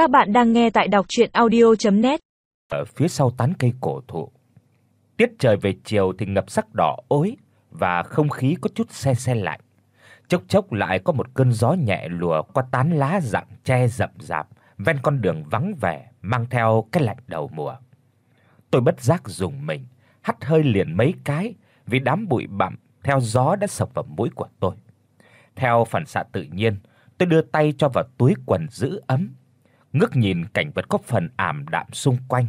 Các bạn đang nghe tại đọc audio net Ở phía sau tán cây cổ thụ. Tiết trời về chiều thì ngập sắc đỏ ối và không khí có chút se se lạnh. Chốc chốc lại có một cơn gió nhẹ lùa qua tán lá rặng che rậm rạp ven con đường vắng vẻ mang theo cái lạnh đầu mùa. Tôi bất giác dùng mình, hắt hơi liền mấy cái vì đám bụi bặm theo gió đã sộc vào mũi của tôi. Theo phản xạ tự nhiên, tôi đưa tay cho vào túi quần giữ ấm, ngước nhìn cảnh vật có phần ảm đạm xung quanh,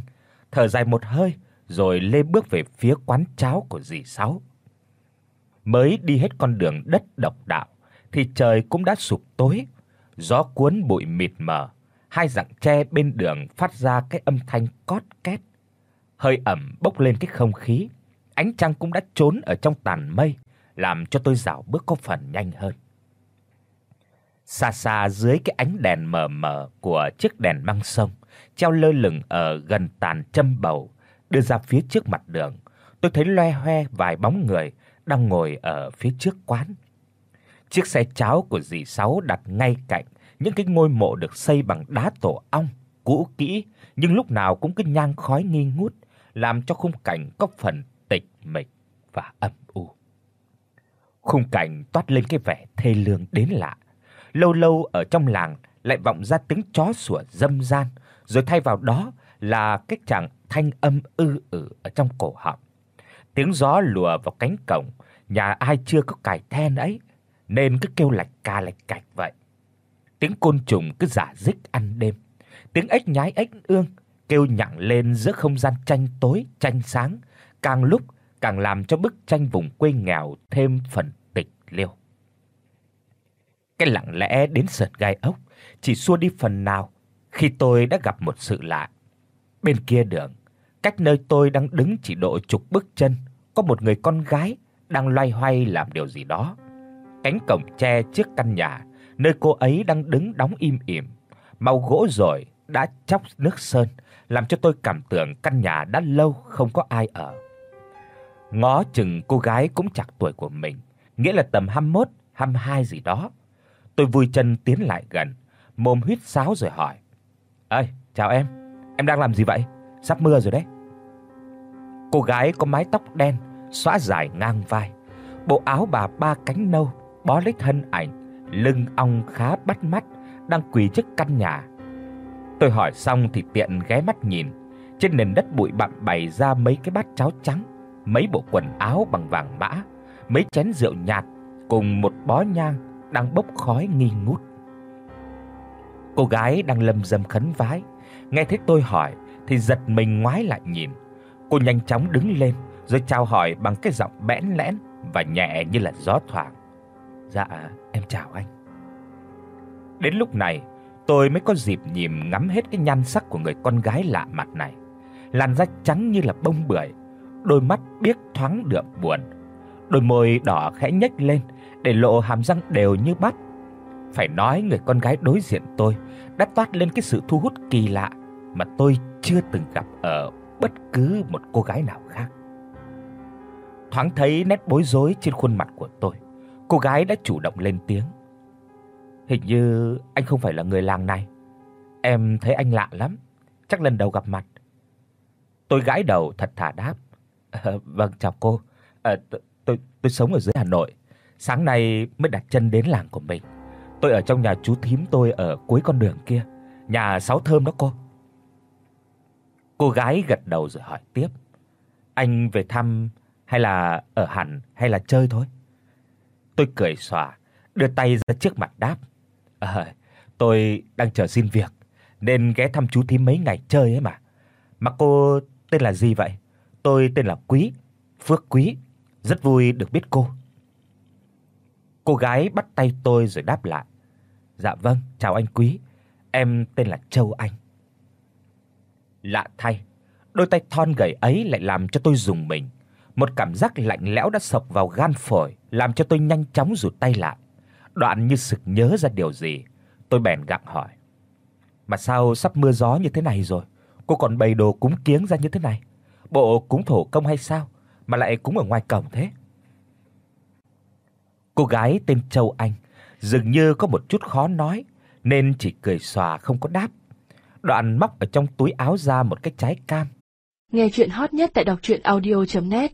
thở dài một hơi rồi lê bước về phía quán cháo của dì Sáu. Mới đi hết con đường đất độc đạo thì trời cũng đã sụp tối, gió cuốn bụi mịt mờ, hai rặng tre bên đường phát ra cái âm thanh cót két. Hơi ẩm bốc lên cái không khí, ánh trăng cũng đã trốn ở trong tàn mây, làm cho tôi dạo bước có phần nhanh hơn. Xa xa dưới cái ánh đèn mờ mờ của chiếc đèn măng sông treo lơ lửng ở gần tàn châm bầu đưa ra phía trước mặt đường, tôi thấy loe hoe vài bóng người đang ngồi ở phía trước quán. Chiếc xe cháo của dì Sáu đặt ngay cạnh những cái ngôi mộ được xây bằng đá tổ ong, cũ kỹ nhưng lúc nào cũng cứ nhang khói nghi ngút, làm cho khung cảnh có phần tịch mịch và âm u. Khung cảnh toát lên cái vẻ thê lương đến lạ. Lâu lâu ở trong làng lại vọng ra tiếng chó sủa râm ran, rồi thay vào đó là cái chàng thanh âm ư ử ở trong cổ họng. Tiếng gió lùa vào cánh cổng, nhà ai chưa có cài then ấy, nên cứ kêu lạch ca lạch cạch vậy. Tiếng côn trùng cứ rả rích ăn đêm, tiếng ếch nhái ếch ương kêu nhặng lên giữa không gian tranh tối tranh sáng, càng lúc càng làm cho bức tranh vùng quê nghèo thêm phần tịch liêu. Cái lặng lẽ đến sợt gai ốc chỉ xua đi phần nào khi tôi đã gặp một sự lạ. Bên kia đường, cách nơi tôi đang đứng chỉ độ chục bước chân, có một người con gái đang loay hoay làm điều gì đó. Cánh cổng tre trước căn nhà, nơi cô ấy đang đứng đóng im ỉm, màu gỗ rồi đã chóc nước sơn, làm cho tôi cảm tưởng căn nhà đã lâu không có ai ở. Ngó chừng cô gái cũng chạc tuổi của mình, nghĩa là tầm 21, 22 gì đó. Tôi vui chân tiến lại gần, mồm huýt sáo rồi hỏi: "Ơi, chào em, em đang làm gì vậy? Sắp mưa rồi đấy." Cô gái có mái tóc đen, xõa dài ngang vai, bộ áo bà ba cánh nâu bó lấy thân ảnh, lưng ong khá bắt mắt đang quỳ trước căn nhà. Tôi hỏi xong thì tiện ghé mắt nhìn, trên nền đất bụi bặm bày ra mấy cái bát cháo trắng, mấy bộ quần áo bằng vàng mã, mấy chén rượu nhạt cùng một bó nhang đang bốc khói nghi ngút. Cô gái đang lầm rầm khấn vái, nghe thấy tôi hỏi thì giật mình ngoái lại nhìn. Cô nhanh chóng đứng lên rồi chào hỏi bằng cái giọng bẽn lẽn và nhẹ như là gió thoảng. "Dạ, em chào anh." Đến lúc này, tôi mới có dịp nhìn ngắm hết cái nhan sắc của người con gái lạ mặt này. Làn da trắng như là bông bưởi, đôi mắt biếc thoáng đượm buồn, đôi môi đỏ khẽ nhếch lên để lộ hàm răng đều như bát. Phải nói người con gái đối diện tôi đã toát lên cái sự thu hút kỳ lạ mà tôi chưa từng gặp ở bất cứ một cô gái nào khác. Thoáng thấy nét bối rối trên khuôn mặt của tôi, cô gái đã chủ động lên tiếng. Hình như anh không phải là người làng này. Em thấy anh lạ lắm, chắc lần đầu gặp mặt. Tôi gãi đầu thật thà đáp. À, vâng chào cô. À, tôi, tôi sống ở dưới Hà Nội. Sáng nay mới đặt chân đến làng của mình. Tôi ở trong nhà chú thím tôi ở cuối con đường kia, nhà Sáu Thơm đó cô. Cô gái gật đầu rồi hỏi tiếp. Anh về thăm hay là ở hẳn hay là chơi thôi? Tôi cười xòa, đưa tay ra trước mặt đáp. À, tôi đang chờ xin việc nên ghé thăm chú thím mấy ngày chơi ấy mà. Mà cô tên là gì vậy? Tôi tên là Quý, Phước Quý, rất vui được biết cô. Cô gái bắt tay tôi rồi đáp lại. Dạ vâng, chào anh Quý. Em tên là Châu Anh. Lạ thay, đôi tay thon gầy ấy lại làm cho tôi rùng mình. Một cảm giác lạnh lẽo đã sộc vào gan phổi, làm cho tôi nhanh chóng rụt tay lại. Đoạn như sực nhớ ra điều gì, tôi bèn gặng hỏi: "Mà sao sắp mưa gió như thế này rồi, cô còn bày đồ cúng kiếng ra như thế này? Bộ cúng thổ công hay sao mà lại cúng ở ngoài cổng thế?" Cô gái tên Châu Anh dường như có một chút khó nói, nên chỉ cười xòa không có đáp. Đoạn móc ở trong túi áo ra một cái trái cam. Nghe truyện hot nhất tại doctruyenaudio.net